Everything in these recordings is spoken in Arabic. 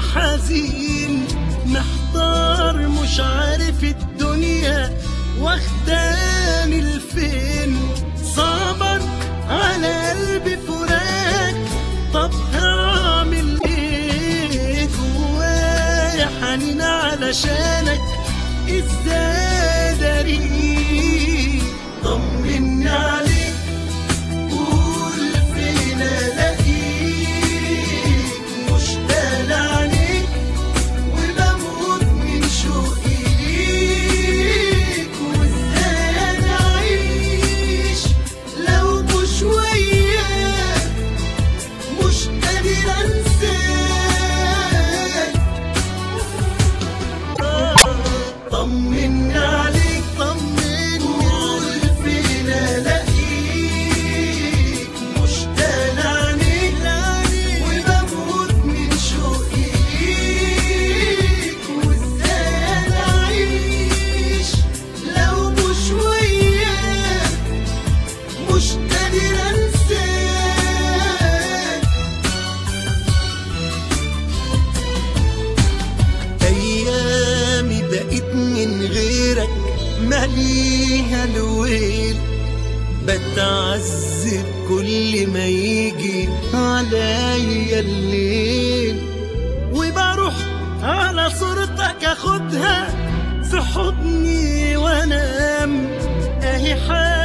حزين محتار مش عارف الدنيا واخداني لفين. صابر على قلبي فراق طب هعمل إيه جوايا؟ حنين علشانك إزاي داريك فيها الويل بتعذب كل ما يجي عليا الليل. وبروح على صورتك أخدها في حضني وأنام. أهي حالي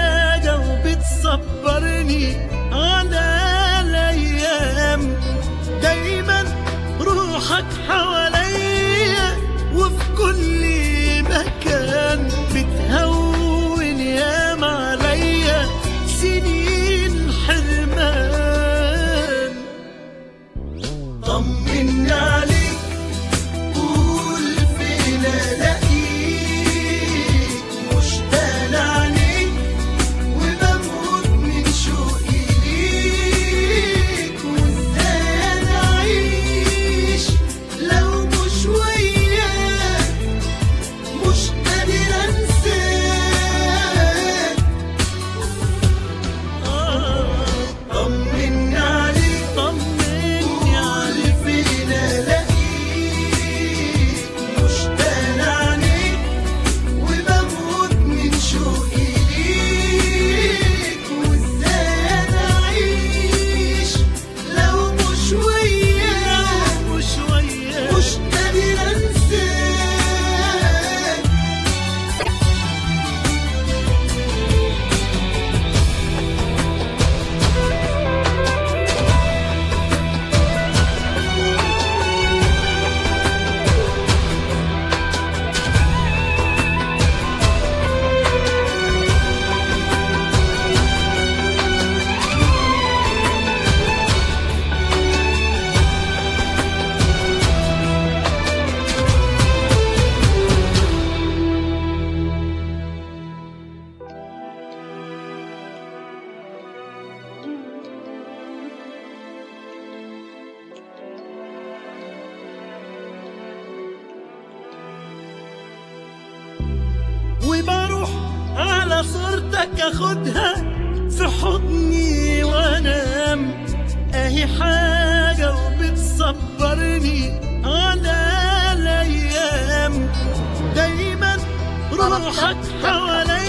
حبك اخدها في حضني وانام. أهي حاجة وبتصبرني على الأيام. دايما روحك حواليا.